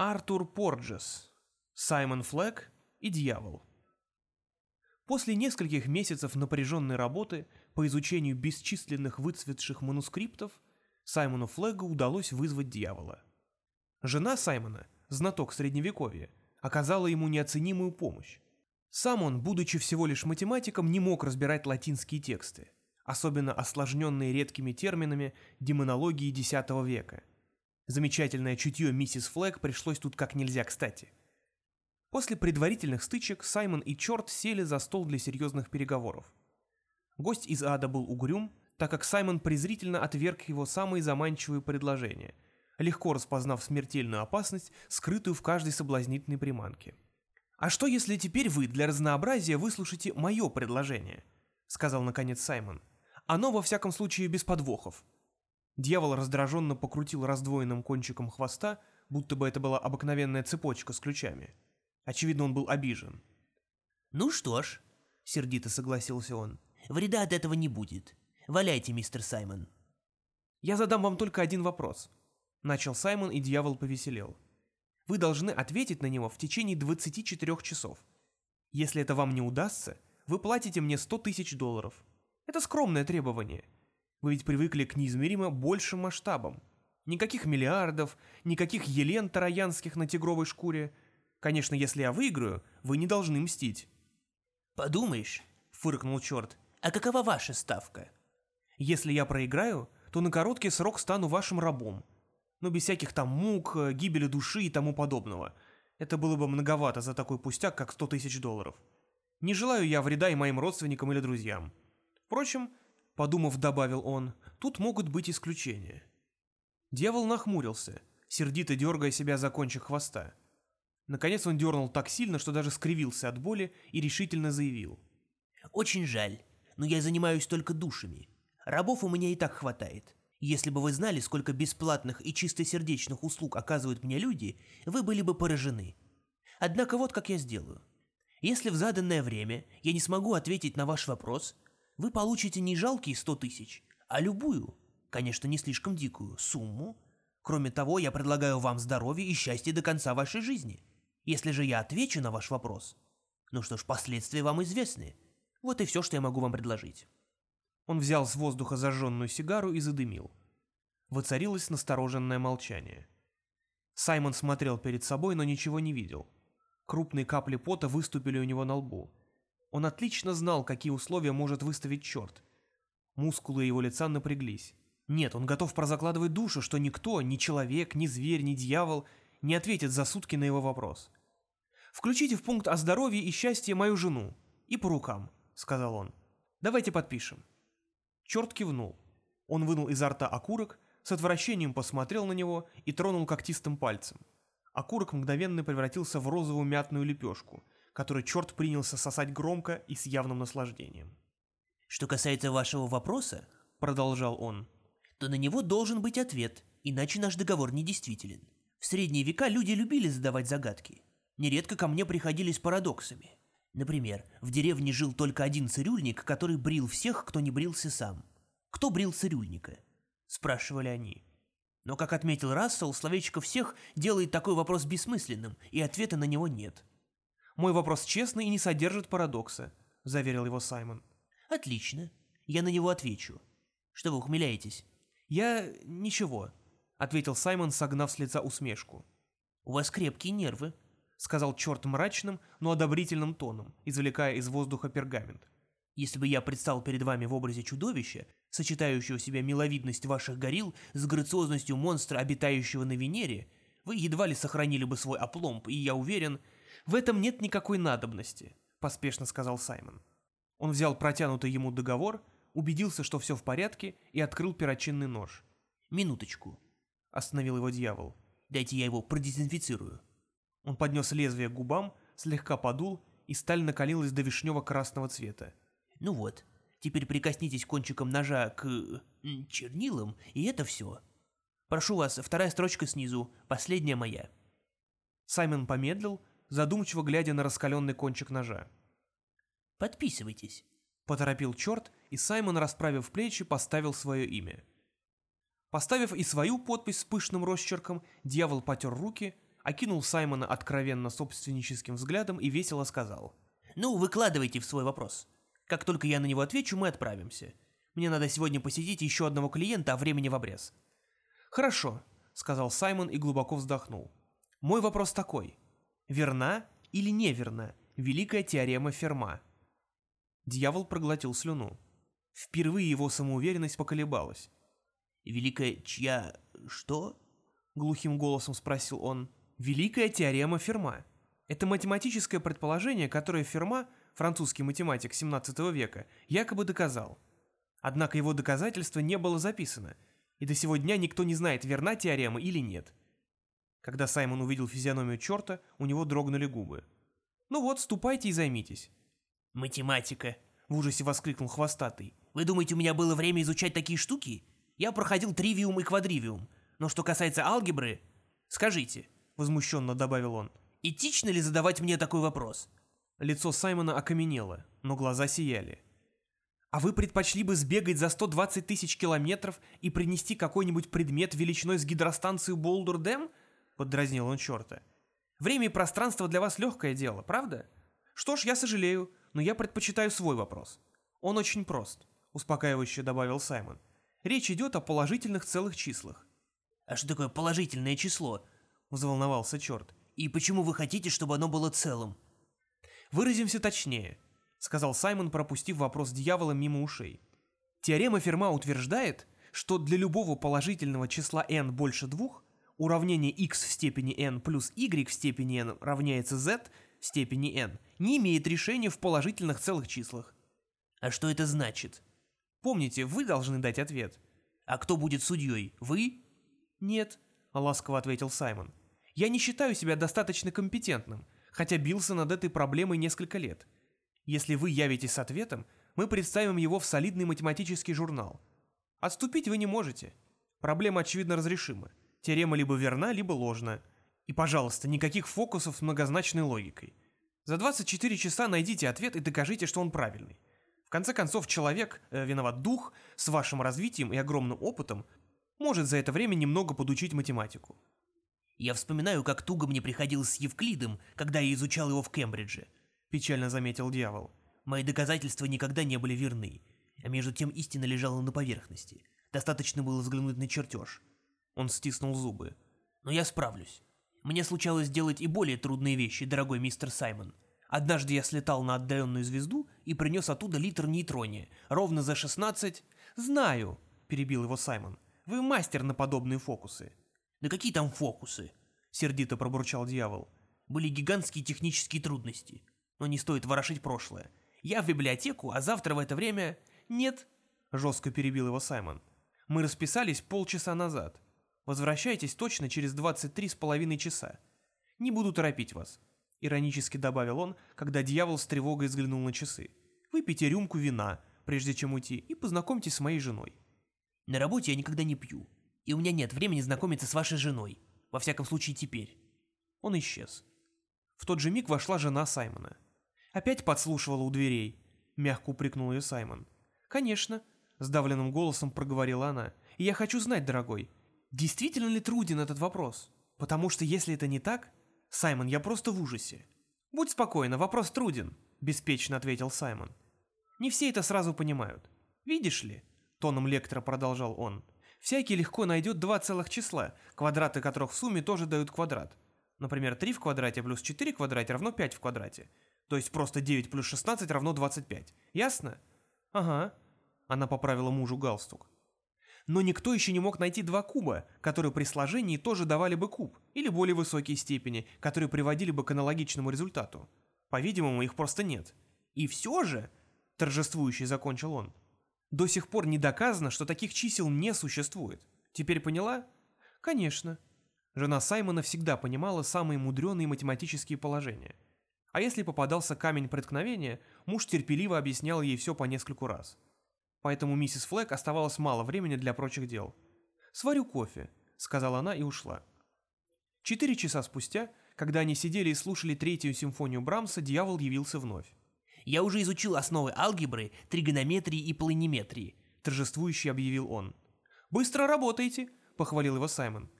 Артур Порджес, Саймон Флэг и Дьявол. После нескольких месяцев напряженной работы по изучению бесчисленных выцветших манускриптов Саймону Флэгу удалось вызвать дьявола. Жена Саймона, знаток средневековья, оказала ему неоценимую помощь. Сам он, будучи всего лишь математиком, не мог разбирать латинские тексты, особенно осложненные редкими терминами демонологии X века. Замечательное чутье миссис Флэг пришлось тут как нельзя кстати. После предварительных стычек Саймон и Чёрт сели за стол для серьезных переговоров. Гость из ада был угрюм, так как Саймон презрительно отверг его самые заманчивые предложения, легко распознав смертельную опасность, скрытую в каждой соблазнительной приманке. «А что, если теперь вы для разнообразия выслушаете мое предложение?» — сказал наконец Саймон. «Оно, во всяком случае, без подвохов». Дьявол раздраженно покрутил раздвоенным кончиком хвоста, будто бы это была обыкновенная цепочка с ключами. Очевидно, он был обижен. «Ну что ж», — сердито согласился он, — «вреда от этого не будет. Валяйте, мистер Саймон». «Я задам вам только один вопрос», — начал Саймон, и дьявол повеселел. Вы должны ответить на него в течение 24 часов. Если это вам не удастся, вы платите мне 100 тысяч долларов. Это скромное требование. Вы ведь привыкли к неизмеримо большим масштабам. Никаких миллиардов, никаких елен тараянских на тигровой шкуре. Конечно, если я выиграю, вы не должны мстить. «Подумаешь», — фыркнул черт, — «а какова ваша ставка?» «Если я проиграю, то на короткий срок стану вашим рабом, но без всяких там мук, э, гибели души и тому подобного. Это было бы многовато за такой пустяк, как 100 тысяч долларов. Не желаю я вреда и моим родственникам или друзьям. Впрочем, подумав, добавил он, тут могут быть исключения. Дьявол нахмурился, сердито дергая себя за кончик хвоста. Наконец он дернул так сильно, что даже скривился от боли и решительно заявил. «Очень жаль, но я занимаюсь только душами. Рабов у меня и так хватает. Если бы вы знали, сколько бесплатных и чистосердечных услуг оказывают мне люди, вы были бы поражены. Однако вот как я сделаю. Если в заданное время я не смогу ответить на ваш вопрос, вы получите не жалкие сто тысяч, а любую, конечно, не слишком дикую, сумму. Кроме того, я предлагаю вам здоровье и счастье до конца вашей жизни. Если же я отвечу на ваш вопрос, ну что ж, последствия вам известны. Вот и все, что я могу вам предложить. Он взял с воздуха зажженную сигару и задымил. Воцарилось настороженное молчание. Саймон смотрел перед собой, но ничего не видел. Крупные капли пота выступили у него на лбу. Он отлично знал, какие условия может выставить черт. Мускулы его лица напряглись. Нет, он готов прозакладывать душу, что никто, ни человек, ни зверь, ни дьявол не ответит за сутки на его вопрос. «Включите в пункт о здоровье и счастье мою жену. И по рукам», — сказал он. «Давайте подпишем». Черт кивнул. Он вынул изо рта окурок, с отвращением посмотрел на него и тронул когтистым пальцем. Окурок мгновенно превратился в розовую мятную лепешку, которую черт принялся сосать громко и с явным наслаждением. «Что касается вашего вопроса», — продолжал он, — «то на него должен быть ответ, иначе наш договор недействителен. В средние века люди любили задавать загадки. Нередко ко мне приходили с парадоксами. Например, в деревне жил только один цирюльник, который брил всех, кто не брился сам. Кто брил цирюльника? Спрашивали они. Но, как отметил Рассел, словечко «всех» делает такой вопрос бессмысленным, и ответа на него нет. «Мой вопрос честный и не содержит парадокса», — заверил его Саймон. «Отлично. Я на него отвечу. Что вы ухмыляетесь?» «Я... ничего», — ответил Саймон, согнав с лица усмешку. «У вас крепкие нервы», — сказал черт мрачным, но одобрительным тоном, извлекая из воздуха пергамент. «Если бы я предстал перед вами в образе чудовища, сочетающего в себя миловидность ваших горилл с грациозностью монстра, обитающего на Венере, вы едва ли сохранили бы свой опломб, и я уверен, в этом нет никакой надобности», — поспешно сказал Саймон. Он взял протянутый ему договор, убедился, что все в порядке, и открыл перочинный нож. «Минуточку», — остановил его дьявол. «Дайте я его продезинфицирую». Он поднес лезвие к губам, слегка подул, и сталь накалилась до вишнево-красного цвета. «Ну вот, теперь прикоснитесь кончиком ножа к... чернилам, и это все. Прошу вас, вторая строчка снизу, последняя моя». Саймон помедлил, задумчиво глядя на раскаленный кончик ножа. «Подписывайтесь», — поторопил черт, и Саймон, расправив плечи, поставил свое имя. Поставив и свою подпись с пышным росчерком, дьявол потер руки — окинул Саймона откровенно собственническим взглядом и весело сказал. «Ну, выкладывайте в свой вопрос. Как только я на него отвечу, мы отправимся. Мне надо сегодня посетить еще одного клиента, а времени в обрез». «Хорошо», — сказал Саймон и глубоко вздохнул. «Мой вопрос такой. Верна или неверна великая теорема Ферма?» Дьявол проглотил слюну. Впервые его самоуверенность поколебалась. «Великая чья... что?» — глухим голосом спросил он. «Великая теорема Ферма. Это математическое предположение, которое Ферма, французский математик 17 века, якобы доказал. Однако его доказательство не было записано, и до сего дня никто не знает, верна теорема или нет. Когда Саймон увидел физиономию черта, у него дрогнули губы. «Ну вот, ступайте и займитесь». «Математика!» — в ужасе воскликнул хвостатый. «Вы думаете, у меня было время изучать такие штуки? Я проходил тривиум и квадривиум. Но что касается алгебры... Скажите, — возмущенно добавил он, — этично ли задавать мне такой вопрос?» Лицо Саймона окаменело, но глаза сияли. «А вы предпочли бы сбегать за 120 тысяч километров и принести какой-нибудь предмет величиной с гидростанцию Болдур-Дэм?» — поддразнил он черта. «Время и пространство для вас легкое дело, правда? Что ж, я сожалею, но я предпочитаю свой вопрос. Он очень прост», — успокаивающе добавил Саймон. «Речь идет о положительных целых числах». «А что такое положительное число?» — взволновался черт. «И почему вы хотите, чтобы оно было целым?» «Выразимся точнее», — сказал Саймон, пропустив вопрос дьявола мимо ушей. Теорема Ферма утверждает, что для любого положительного числа n больше двух уравнение x в степени n плюс y в степени n равняется z в степени n не имеет решения в положительных целых числах. А что это значит? Помните, вы должны дать ответ. А кто будет судьей? Вы? Нет, ласково ответил Саймон. Я не считаю себя достаточно компетентным, хотя бился над этой проблемой несколько лет. Если вы явитесь с ответом, мы представим его в солидный математический журнал. Отступить вы не можете. Проблема очевидно разрешима. Теорема либо верна, либо ложна. И, пожалуйста, никаких фокусов с многозначной логикой. За 24 часа найдите ответ и докажите, что он правильный. В конце концов, человек, э, виноват дух, с вашим развитием и огромным опытом, может за это время немного подучить математику. Я вспоминаю, как туго мне приходилось с Евклидом, когда я изучал его в Кембридже, печально заметил дьявол. Мои доказательства никогда не были верны, а между тем истина лежала на поверхности. Достаточно было взглянуть на чертеж. Он стиснул зубы. Но я справлюсь. Мне случалось делать и более трудные вещи, дорогой мистер Саймон. Однажды я слетал на отдаленную звезду и принес оттуда литр нейтрония, ровно за 16... «Знаю», — перебил его Саймон. «Вы мастер на подобные фокусы». «Да какие там фокусы?» — сердито пробурчал дьявол. «Были гигантские технические трудности. Но не стоит ворошить прошлое. Я в библиотеку, а завтра в это время...» «Нет», — жестко перебил его Саймон. «Мы расписались полчаса назад. Возвращайтесь точно через 23 с половиной часа. Не буду торопить вас», — иронически добавил он, когда дьявол с тревогой взглянул на часы. «Выпейте рюмку вина, прежде чем уйти, и познакомьтесь с моей женой». «На работе я никогда не пью, и у меня нет времени знакомиться с вашей женой. Во всяком случае, теперь». Он исчез. В тот же миг вошла жена Саймона. «Опять подслушивала у дверей», — мягко упрекнул ее Саймон. «Конечно», — сдавленным голосом проговорила она. «И я хочу знать, дорогой, Действительно ли труден этот вопрос? Потому что если это не так... Саймон, я просто в ужасе. Будь спокойна, вопрос труден, беспечно ответил Саймон. Не все это сразу понимают. Видишь ли, тоном лектора продолжал он, всякий легко найдет два целых числа, квадраты которых в сумме тоже дают квадрат. Например, 3 в квадрате плюс 4 в квадрате равно 5 в квадрате. То есть просто 9 плюс 16 равно 25. Ясно? Ага. Она поправила мужу галстук но никто еще не мог найти два куба, которые при сложении тоже давали бы куб, или более высокие степени, которые приводили бы к аналогичному результату. По-видимому, их просто нет. И все же, торжествующий закончил он, до сих пор не доказано, что таких чисел не существует. Теперь поняла? Конечно. Жена Саймона всегда понимала самые мудреные математические положения. А если попадался камень преткновения, муж терпеливо объяснял ей все по нескольку раз поэтому миссис Флэк оставалось мало времени для прочих дел. «Сварю кофе», — сказала она и ушла. Четыре часа спустя, когда они сидели и слушали третью симфонию Брамса, дьявол явился вновь. «Я уже изучил основы алгебры, тригонометрии и планиметрии», — торжествующе объявил он. «Быстро работаете», — похвалил его Саймон.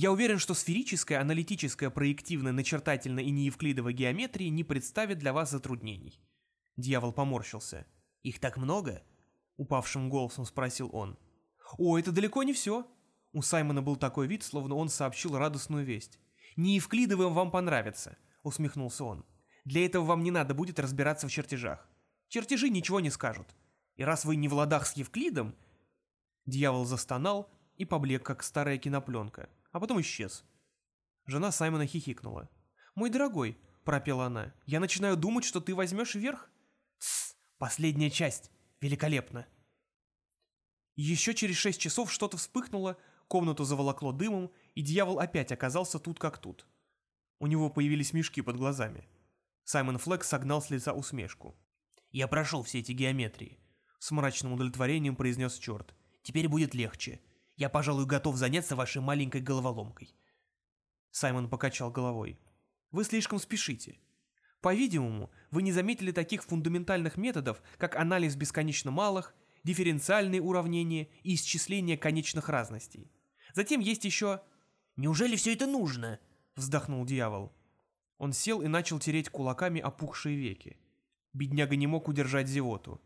Я уверен, что сферическая, аналитическая, проективная, начертательная и неевклидовая геометрии не представит для вас затруднений. Дьявол поморщился. Их так много? Упавшим голосом спросил он. О, это далеко не все. У Саймона был такой вид, словно он сообщил радостную весть. «Неевклидовым вам понравится», — усмехнулся он. «Для этого вам не надо будет разбираться в чертежах. Чертежи ничего не скажут. И раз вы не в ладах с Евклидом...» Дьявол застонал и поблек, как старая кинопленка, а потом исчез. Жена Саймона хихикнула. «Мой дорогой», — пропела она, — «я начинаю думать, что ты возьмешь верх». «Тссс, последняя часть. Великолепно». Еще через шесть часов что-то вспыхнуло, комнату заволокло дымом, и дьявол опять оказался тут как тут. У него появились мешки под глазами. Саймон Флэк согнал с лица усмешку. «Я прошел все эти геометрии», — с мрачным удовлетворением произнес черт. «Теперь будет легче. Я, пожалуй, готов заняться вашей маленькой головоломкой». Саймон покачал головой. «Вы слишком спешите. По-видимому, вы не заметили таких фундаментальных методов, как анализ бесконечно малых, дифференциальные уравнения и исчисление конечных разностей. Затем есть еще... «Неужели все это нужно?» — вздохнул дьявол. Он сел и начал тереть кулаками опухшие веки. Бедняга не мог удержать зевоту.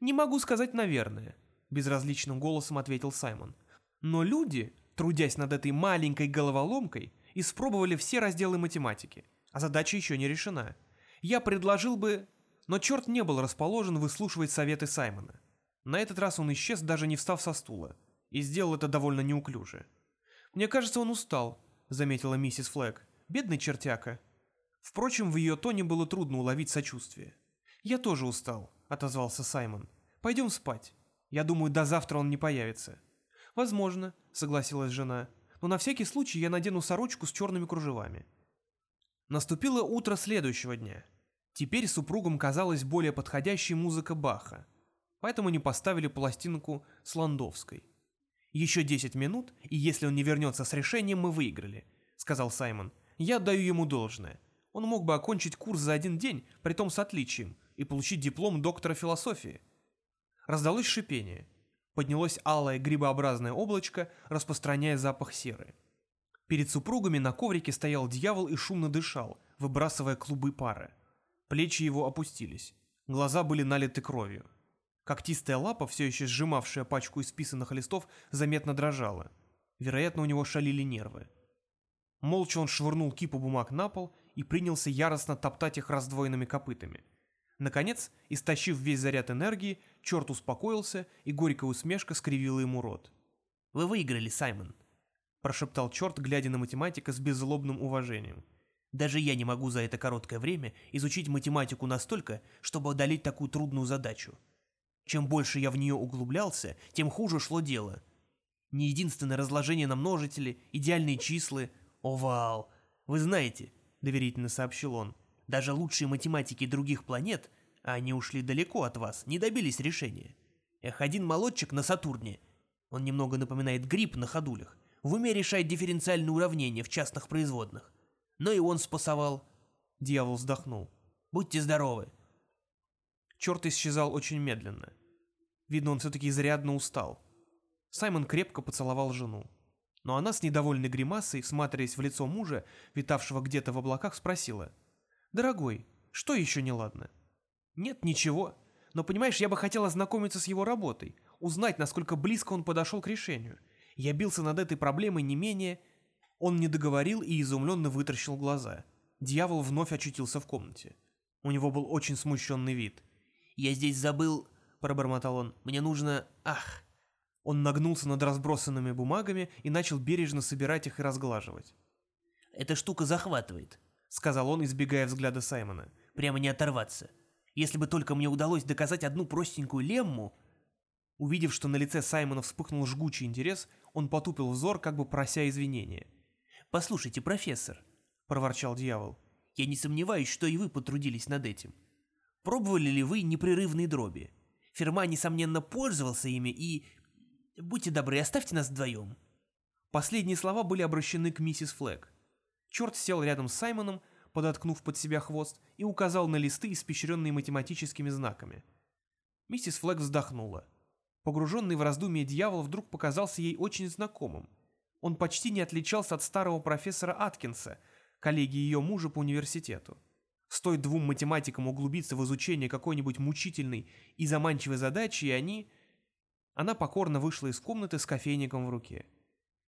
«Не могу сказать, наверное», — безразличным голосом ответил Саймон. «Но люди, трудясь над этой маленькой головоломкой, испробовали все разделы математики, а задача еще не решена. Я предложил бы... Но черт не был расположен выслушивать советы Саймона. На этот раз он исчез, даже не встав со стула, и сделал это довольно неуклюже. «Мне кажется, он устал», — заметила миссис Флэг. «Бедный чертяка». Впрочем, в ее тоне было трудно уловить сочувствие. «Я тоже устал», — отозвался Саймон. «Пойдем спать. Я думаю, до завтра он не появится». «Возможно», — согласилась жена. «Но на всякий случай я надену сорочку с черными кружевами». Наступило утро следующего дня. Теперь супругам казалась более подходящей музыка Баха поэтому не поставили пластинку с Ландовской. «Еще 10 минут, и если он не вернется с решением, мы выиграли», — сказал Саймон. «Я отдаю ему должное. Он мог бы окончить курс за один день, притом с отличием, и получить диплом доктора философии». Раздалось шипение. Поднялось алое грибообразное облачко, распространяя запах серы. Перед супругами на коврике стоял дьявол и шумно дышал, выбрасывая клубы пары. Плечи его опустились. Глаза были налиты кровью. Когтистая лапа, все еще сжимавшая пачку исписанных листов, заметно дрожала. Вероятно, у него шалили нервы. Молча он швырнул кипу бумаг на пол и принялся яростно топтать их раздвоенными копытами. Наконец, истощив весь заряд энергии, черт успокоился, и горькая усмешка скривила ему рот. «Вы выиграли, Саймон», — прошептал черт, глядя на математика с беззлобным уважением. «Даже я не могу за это короткое время изучить математику настолько, чтобы одолеть такую трудную задачу. Чем больше я в нее углублялся, тем хуже шло дело. Не единственное разложение на множители, идеальные числа. Овал. Вы знаете, доверительно сообщил он, даже лучшие математики других планет, а они ушли далеко от вас, не добились решения. Эх, один молодчик на Сатурне, он немного напоминает гриб на ходулях, в уме решает дифференциальные уравнения в частных производных. Но и он спасовал. Дьявол вздохнул. Будьте здоровы. Черт исчезал очень медленно. Видно, он все-таки изрядно устал. Саймон крепко поцеловал жену. Но она с недовольной гримасой, всматриваясь в лицо мужа, витавшего где-то в облаках, спросила. «Дорогой, что еще неладно?» «Нет, ничего. Но, понимаешь, я бы хотел ознакомиться с его работой, узнать, насколько близко он подошел к решению. Я бился над этой проблемой не менее...» Он не договорил и изумленно вытаращил глаза. Дьявол вновь очутился в комнате. У него был очень смущенный вид – «Я здесь забыл...» — пробормотал он. «Мне нужно... Ах!» Он нагнулся над разбросанными бумагами и начал бережно собирать их и разглаживать. «Эта штука захватывает», — сказал он, избегая взгляда Саймона. «Прямо не оторваться. Если бы только мне удалось доказать одну простенькую лемму...» Увидев, что на лице Саймона вспыхнул жгучий интерес, он потупил взор, как бы прося извинения. «Послушайте, профессор», — проворчал дьявол, — «я не сомневаюсь, что и вы потрудились над этим. Пробовали ли вы непрерывные дроби? Ферма, несомненно, пользовался ими и... Будьте добры, оставьте нас вдвоем». Последние слова были обращены к миссис Флэг. Черт сел рядом с Саймоном, подоткнув под себя хвост, и указал на листы, испещренные математическими знаками. Миссис Флэг вздохнула. Погруженный в раздумье дьявол вдруг показался ей очень знакомым. Он почти не отличался от старого профессора Аткинса, коллеги ее мужа по университету. Стоит двум математикам углубиться в изучение какой-нибудь мучительной и заманчивой задачи, и они... Она покорно вышла из комнаты с кофейником в руке.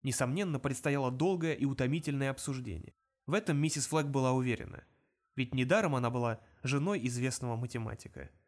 Несомненно, предстояло долгое и утомительное обсуждение. В этом миссис Флэг была уверена. Ведь недаром она была женой известного математика –